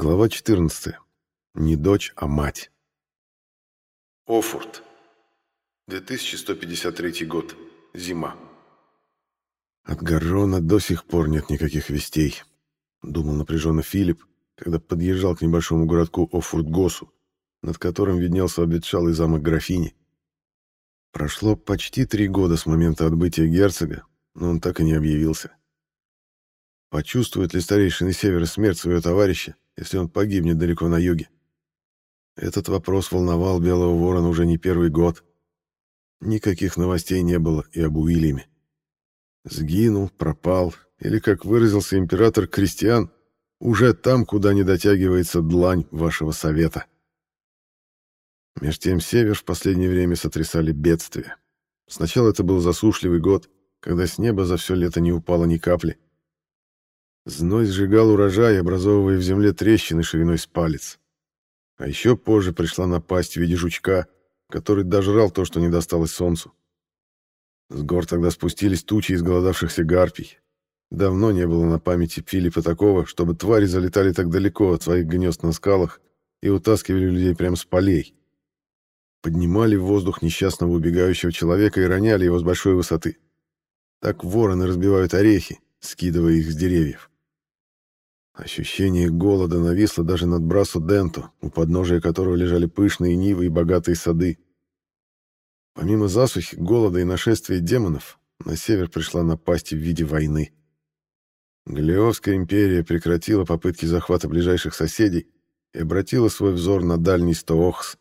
Глава 14. Не дочь, а мать. Офорт. 2153 год. Зима. От Гаррона до сих пор нет никаких вестей, думал напряженно Филипп, когда подъезжал к небольшому городку Офурт-Госу, над которым виднелся обветшалый замок графини. Прошло почти три года с момента отбытия герцога, но он так и не объявился. Почувствует ли старейшины Севера смерть своего товарища, если он погибнет далеко на юге? Этот вопрос волновал Белого Ворона уже не первый год. Никаких новостей не было и об Уильяме. Сгинул, пропал, или, как выразился император Кристиан, уже там, куда не дотягивается длань вашего совета. Меж тем север в последнее время сотрясали бедствия. Сначала это был засушливый год, когда с неба за все лето не упало ни капли. Зной сжигал урожай, образовывая в земле трещины шириной с палец. А еще позже пришла напасть в виде жучка, который дожрал то, что не досталось солнцу. С гор тогда спустились тучи изголодавшихся гарпий. Давно не было на памяти Филиппа такого, чтобы твари залетали так далеко от своих гнезд на скалах и утаскивали людей прямо с полей. Поднимали в воздух несчастного убегающего человека и роняли его с большой высоты. Так вороны разбивают орехи, скидывая их с деревьев. Ощущение голода нависло даже над Брасу Денто, у подножия которого лежали пышные нивы и богатые сады. Помимо засухи, голода и нашествия демонов, на север пришла напасть в виде войны. Галиовская империя прекратила попытки захвата ближайших соседей и обратила свой взор на дальний Стоохс.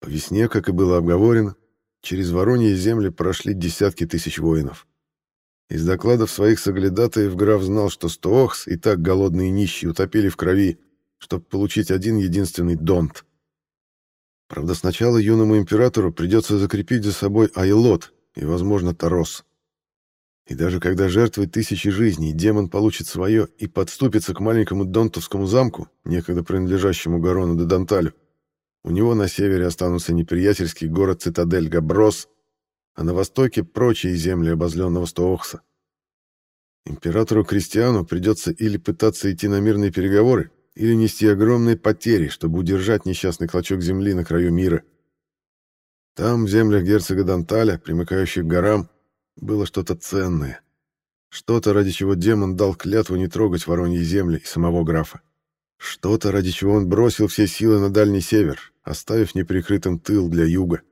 По весне, как и было обговорено, через Вороньи земли прошли десятки тысяч воинов. Из докладов своих соглядатаев граф знал, что Стоохс и так голодные нищие утопили в крови, чтобы получить один единственный донт. Правда, сначала юному императору придется закрепить за собой Айлот и, возможно, Тарос. И даже когда жертвой тысячи жизней демон получит свое и подступится к маленькому Донтовскому замку, некогда принадлежащему Гарону де Данталю, у него на севере останутся неприятельский город-цитадель Габрос а на востоке прочие земли обозленного Стоохса. Императору Кристиану придется или пытаться идти на мирные переговоры, или нести огромные потери, чтобы удержать несчастный клочок земли на краю мира. Там, в землях герцога Данталя, примыкающих к горам, было что-то ценное. Что-то, ради чего демон дал клятву не трогать вороньи земли и самого графа. Что-то, ради чего он бросил все силы на дальний север, оставив неприкрытым тыл для юга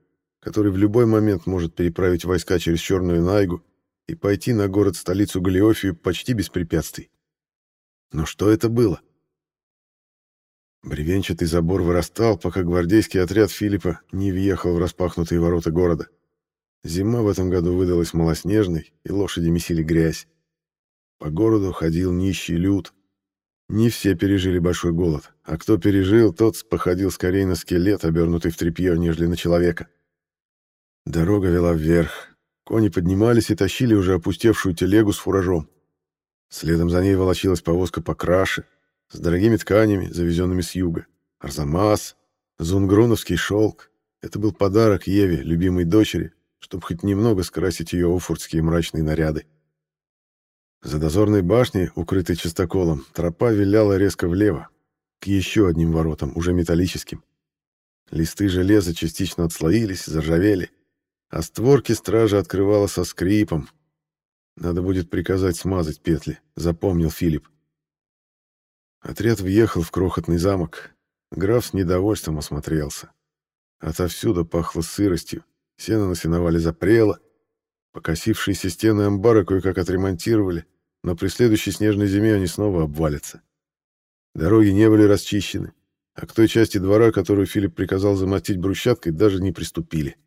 который в любой момент может переправить войска через Черную Найгу и пойти на город-столицу Галиофию почти без препятствий. Но что это было? Бревенчатый забор вырастал, пока гвардейский отряд Филиппа не въехал в распахнутые ворота города. Зима в этом году выдалась малоснежной, и лошади месили грязь. По городу ходил нищий люд. Не все пережили большой голод, а кто пережил, тот походил скорее на скелет, обернутый в тряпье, нежели на человека. Дорога вела вверх. Кони поднимались и тащили уже опустевшую телегу с фуражом. Следом за ней волочилась повозка покраше, с дорогими тканями, завезенными с юга. Арзамас, зунгруновский шелк. Это был подарок Еве, любимой дочери, чтобы хоть немного скрасить ее офуртские мрачные наряды. За дозорной башней, укрытой частоколом, тропа виляла резко влево, к еще одним воротам, уже металлическим. Листы железа частично отслоились, заржавели а створки стражи открывала со скрипом. Надо будет приказать смазать петли, запомнил Филипп. Отряд въехал в крохотный замок. Граф с недовольством осмотрелся. Отовсюду пахло сыростью, сено на сеновале запрело, покосившиеся стены амбара кое-как отремонтировали, но при следующей снежной зиме они снова обвалятся. Дороги не были расчищены, а к той части двора, которую Филипп приказал замостить брусчаткой, даже не приступили.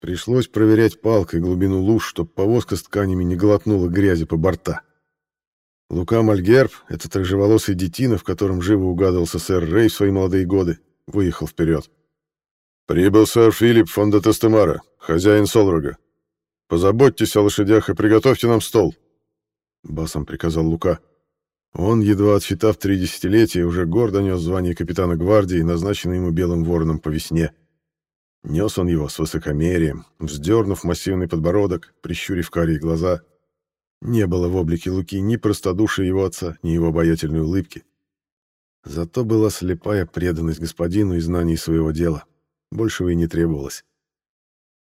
Пришлось проверять палкой глубину луж, чтобы повозка с тканями не глотнула грязи по борта. Лука Мальгерб, этот рыжеволосый детина, в котором живо угадывался сэр Рей в свои молодые годы, выехал вперед. «Прибыл сэр Филипп фон де Тестемара, хозяин Солрога. Позаботьтесь о лошадях и приготовьте нам стол», — басом приказал Лука. Он, едва отсчитав три десятилетия, уже гордо нес звание капитана гвардии, назначенный ему белым вороном по весне. Нес он его с высокомерием, вздернув массивный подбородок, прищурив карие глаза. Не было в облике Луки ни простодушия его отца, ни его обаятельной улыбки. Зато была слепая преданность господину и знаний своего дела. Большего и не требовалось.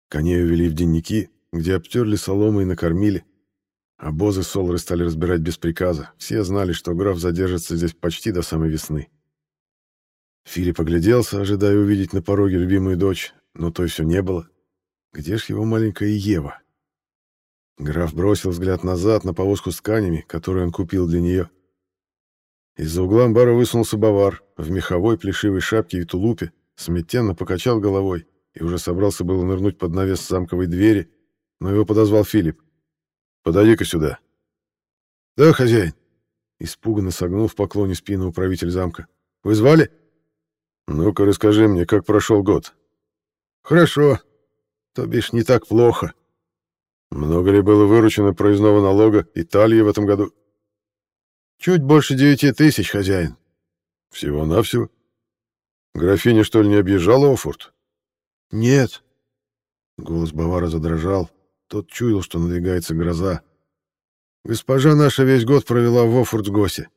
Коней увели в денники, где обтерли соломой и накормили. Обозы Солры стали разбирать без приказа. Все знали, что граф задержится здесь почти до самой весны. Филипп огляделся, ожидая увидеть на пороге любимую дочь, но той все не было. Где ж его маленькая Ева? Граф бросил взгляд назад на повозку с тканями, которую он купил для нее. Из-за угла амбара высунулся бавар в меховой плешивой шапке и тулупе, смятенно покачал головой и уже собрался было нырнуть под навес замковой двери, но его подозвал Филипп. «Подойди-ка сюда». «Да, хозяин», — испуганно согнул в поклоне спину управитель замка. «Вы звали?» «Ну-ка расскажи мне, как прошел год». «Хорошо. То бишь не так плохо». «Много ли было выручено проездного налога Италии в этом году?» Чуть больше девяти тысяч, хозяин. Всего-навсего? Графиня, что ли, не объезжала Офорт? Нет. Голос Бавара задрожал. Тот чуял, что надвигается гроза. Госпожа наша весь год провела в Офортсгосе.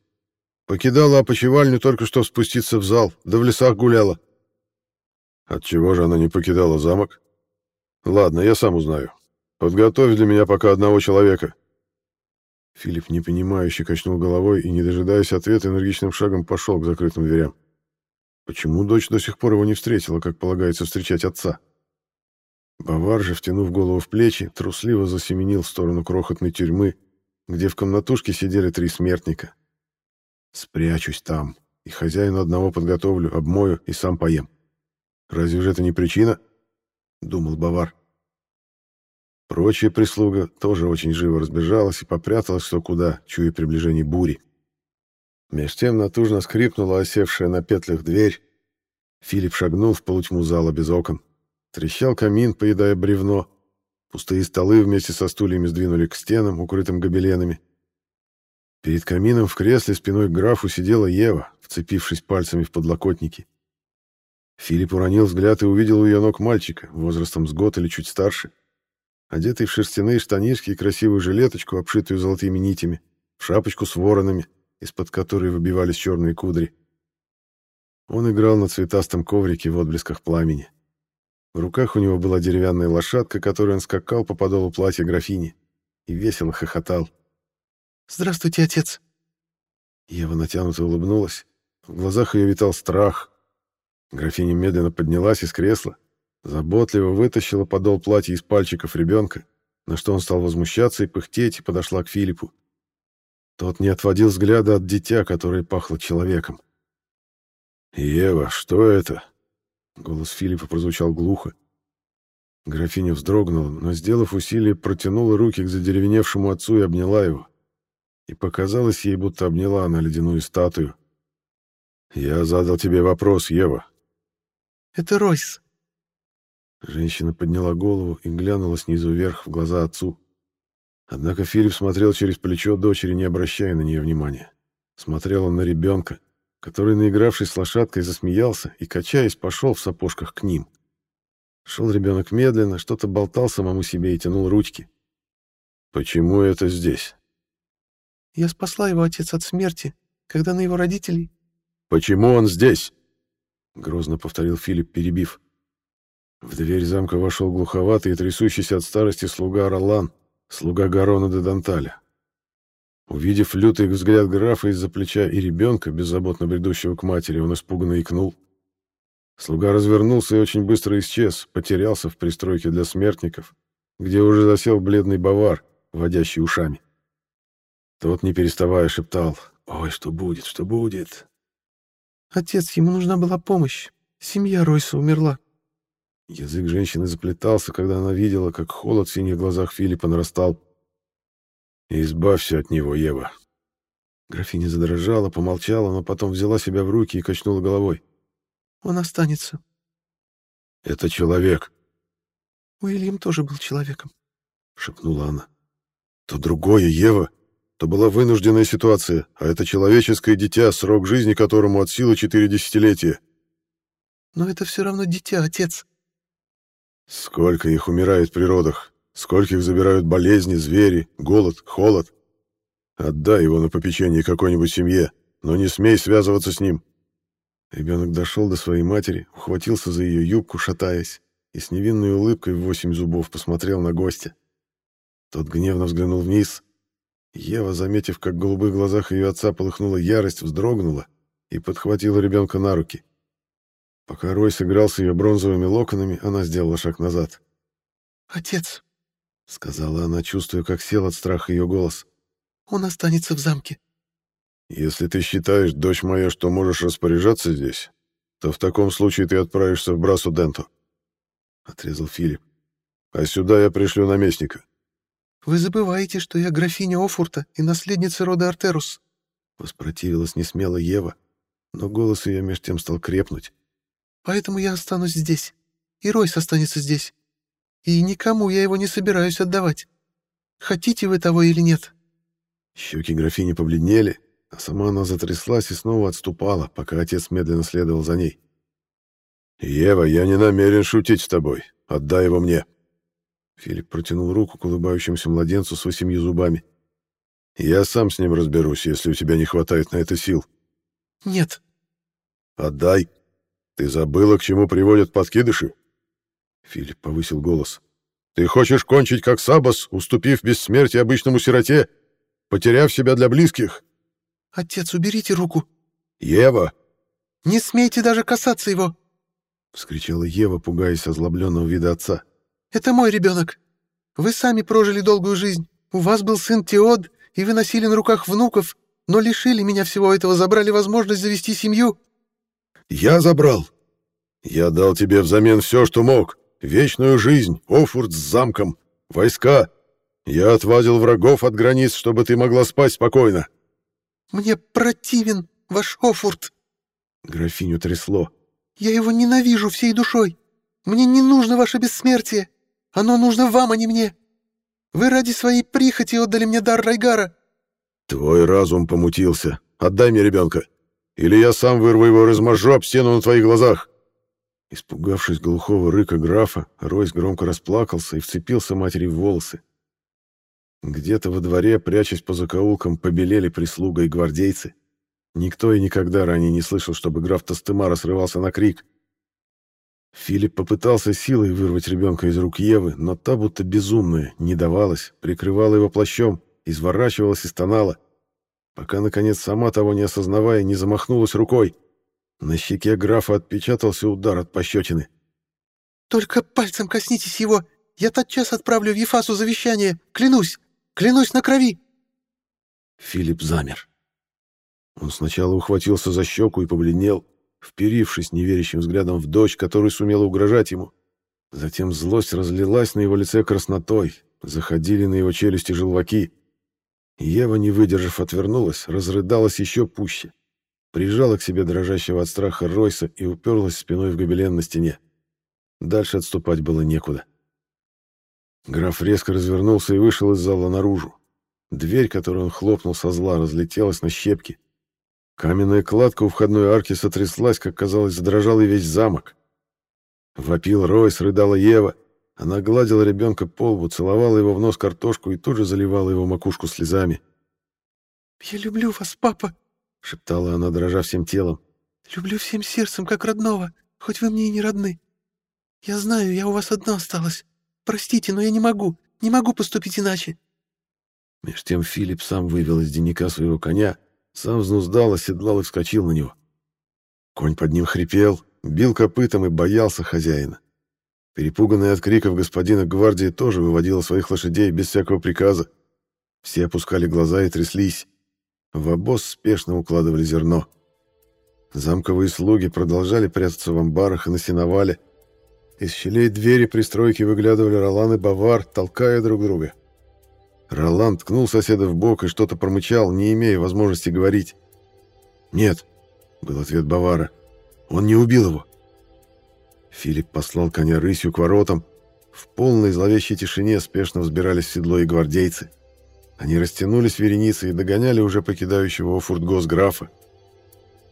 Покидала опочивальню только что спуститься в зал, да в лесах гуляла. Отчего же она не покидала замок? Ладно, я сам узнаю. Подготовь для меня пока одного человека. Филипп непонимающе качнул головой и, не дожидаясь ответа, энергичным шагом пошел к закрытым дверям. Почему дочь до сих пор его не встретила, как полагается встречать отца? Бавар же, втянув голову в плечи, трусливо засеменил в сторону крохотной тюрьмы, где в комнатушке сидели три смертника. «Спрячусь там, и хозяину одного подготовлю, обмою и сам поем. Разве же это не причина?» — думал Бавар. Прочая прислуга тоже очень живо разбежалась и попряталась кто куда, чуя приближение бури. Меж тем натужно скрипнула осевшая на петлях дверь. Филипп шагнул в полутьму зала без окон. Трещал камин, поедая бревно. Пустые столы вместе со стульями сдвинули к стенам, укрытым гобеленами. Перед камином в кресле спиной к графу сидела Ева, вцепившись пальцами в подлокотники. Филипп уронил взгляд и увидел у ее ног мальчика, возрастом с год или чуть старше одетый в шерстяные штанишки и красивую жилеточку, обшитую золотыми нитями, в шапочку с воронами, из-под которой выбивались черные кудри. Он играл на цветастом коврике в отблесках пламени. В руках у него была деревянная лошадка, которой он скакал по подолу платья графини, и весело хохотал. «Здравствуйте, отец!» Ева натянуто улыбнулась. В глазах ее витал страх. Графиня медленно поднялась из кресла, Заботливо вытащила подол платья из пальчиков ребенка, на что он стал возмущаться и пыхтеть, и подошла к Филиппу. Тот не отводил взгляда от дитя, которое пахло человеком. «Ева, что это?» Голос Филиппа прозвучал глухо. Графиня вздрогнула, но, сделав усилие, протянула руки к задеревеневшему отцу и обняла его. И показалось ей, будто обняла она ледяную статую. «Я задал тебе вопрос, Ева». «Это Ройс», Женщина подняла голову и глянула снизу вверх в глаза отцу. Однако Филипп смотрел через плечо дочери, не обращая на нее внимания. Смотрел он на ребенка, который, наигравшись с лошадкой, засмеялся и, качаясь, пошел в сапожках к ним. Шел ребенок медленно, что-то болтал самому себе и тянул ручки. «Почему это здесь?» «Я спасла его отец от смерти, когда на его родителей...» «Почему он здесь?» — грозно повторил Филипп, перебив. В дверь замка вошел глуховатый и трясущийся от старости слуга Ролан, слуга Гарона де Данталя. Увидев лютый взгляд графа из-за плеча и ребенка, беззаботно бредущего к матери, он испуганно икнул. Слуга развернулся и очень быстро исчез, потерялся в пристройке для смертников, где уже засел бледный бавар, водящий ушами. Тот, не переставая, шептал «Ой, что будет, что будет?» «Отец, ему нужна была помощь. Семья Ройса умерла. Язык женщины заплетался, когда она видела, как холод в синих глазах Филиппа нарастал. «Избавься от него, Ева». Графиня задрожала, помолчала, но потом взяла себя в руки и качнула головой. «Он останется». «Это человек». «Уильям тоже был человеком», — шепнула она. «То другое, Ева. То была вынужденная ситуация, а это человеческое дитя, срок жизни которому от силы четыре десятилетия». «Но это все равно дитя, отец», Сколько их умирает в природах, скольких забирают болезни, звери, голод, холод. Отдай его на попечение какой-нибудь семье, но не смей связываться с ним». Ребенок дошел до своей матери, ухватился за ее юбку, шатаясь, и с невинной улыбкой в восемь зубов посмотрел на гостя. Тот гневно взглянул вниз. Ева, заметив, как в голубых глазах ее отца полыхнула ярость, вздрогнула и подхватила ребенка на руки. Пока Рой сыграл с ее бронзовыми локонами, она сделала шаг назад. «Отец», — сказала она, чувствуя, как сел от страха ее голос, — «он останется в замке». «Если ты считаешь, дочь моя, что можешь распоряжаться здесь, то в таком случае ты отправишься в Брасу Денту», — отрезал Филипп. «А сюда я пришлю наместника». «Вы забываете, что я графиня Офурта и наследница рода Артерус», — воспротивилась несмело Ева, но голос ее меж тем стал крепнуть. «Поэтому я останусь здесь, и Ройс останется здесь, и никому я его не собираюсь отдавать. Хотите вы того или нет?» Щеки графини побледнели, а сама она затряслась и снова отступала, пока отец медленно следовал за ней. «Ева, я не намерен шутить с тобой. Отдай его мне». Филипп протянул руку к улыбающемуся младенцу с восемью зубами. «Я сам с ним разберусь, если у тебя не хватает на это сил». «Нет». «Отдай. Ты забыла, к чему приводят подкидыши?» Филипп повысил голос. «Ты хочешь кончить как Сабас, уступив бессмертие обычному сироте, потеряв себя для близких?» «Отец, уберите руку!» «Ева!» «Не смейте даже касаться его!» — вскричала Ева, пугаясь озлобленного вида отца. «Это мой ребенок. Вы сами прожили долгую жизнь. У вас был сын Теод, и вы носили на руках внуков, но лишили меня всего этого, забрали возможность завести семью». «Я забрал. Я дал тебе взамен все, что мог. Вечную жизнь, Офурт с замком, войска. Я отвадил врагов от границ, чтобы ты могла спать спокойно. Мне противен ваш Офурт. Графиню трясло. Я его ненавижу всей душой. Мне не нужно ваше бессмертие. Оно нужно вам, а не мне. Вы ради своей прихоти отдали мне дар Райгара. Твой разум помутился. Отдай мне ребенка. Или я сам вырву его и размажу об стену на твоих глазах. Испугавшись глухого рыка графа, Ройс громко расплакался и вцепился матери в волосы. Где-то во дворе, прячась по закоулкам, побелели прислуга и гвардейцы. Никто и никогда ранее не слышал, чтобы граф Тастемара срывался на крик. Филипп попытался силой вырвать ребенка из рук Евы, но та, будто безумная, не давалась, прикрывала его плащом, изворачивалась и стонала, пока, наконец, сама того не осознавая, не замахнулась рукой. На щеке графа отпечатался удар от пощечины. «Только пальцем коснитесь его! Я тотчас отправлю в Ефасу завещание! Клянусь!» Клянусь на крови!» Филипп замер. Он сначала ухватился за щеку и побледнел, вперившись неверящим взглядом в дочь, которая сумела угрожать ему. Затем злость разлилась на его лице краснотой, заходили на его челюсти желваки. Ева, не выдержав, отвернулась, разрыдалась еще пуще, прижала к себе дрожащего от страха Ройса и уперлась спиной в гобелен на стене. Дальше отступать было некуда. Граф резко развернулся и вышел из зала наружу. Дверь, которую он хлопнул со зла, разлетелась на щепки. Каменная кладка у входной арки сотряслась, как казалось, задрожал и весь замок. Вопил Ройс, рыдала Ева. Она гладила ребенка по лбу, целовала его в нос картошку и тут же заливала его макушку слезами. «Я люблю вас, папа!» — шептала она, дрожа всем телом. «Люблю всем сердцем, как родного, хоть вы мне и не родны. Я знаю, я у вас одна осталась. Простите, но я не могу, не могу поступить иначе. Меж тем Филипп сам вывел из денника своего коня, сам взнуздал, оседлал и вскочил на него. Конь под ним хрипел, бил копытом и боялся хозяина. Перепуганная от криков господина гвардии тоже выводила своих лошадей без всякого приказа. Все опускали глаза и тряслись. В обоз спешно укладывали зерно. Замковые слуги продолжали прятаться в амбарах и на сеновале, из щелей двери пристройки выглядывали Ролан и Бавар, толкая друг друга. Ролан ткнул соседа в бок и что-то промычал, не имея возможности говорить. «Нет», — был ответ Бавара, — «он не убил его». Филипп послал коня рысью к воротам. В полной зловещей тишине спешно взбирались в седло и гвардейцы. Они растянулись вереницей и догоняли уже покидающего Офуртгос графа.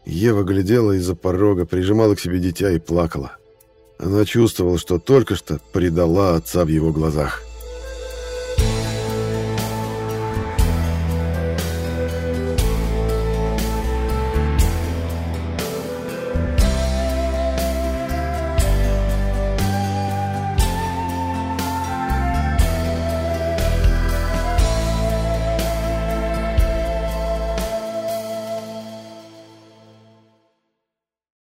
Ева глядела из-за порога, прижимала к себе дитя и плакала. Она чувствовала, что только что предала отца в его глазах.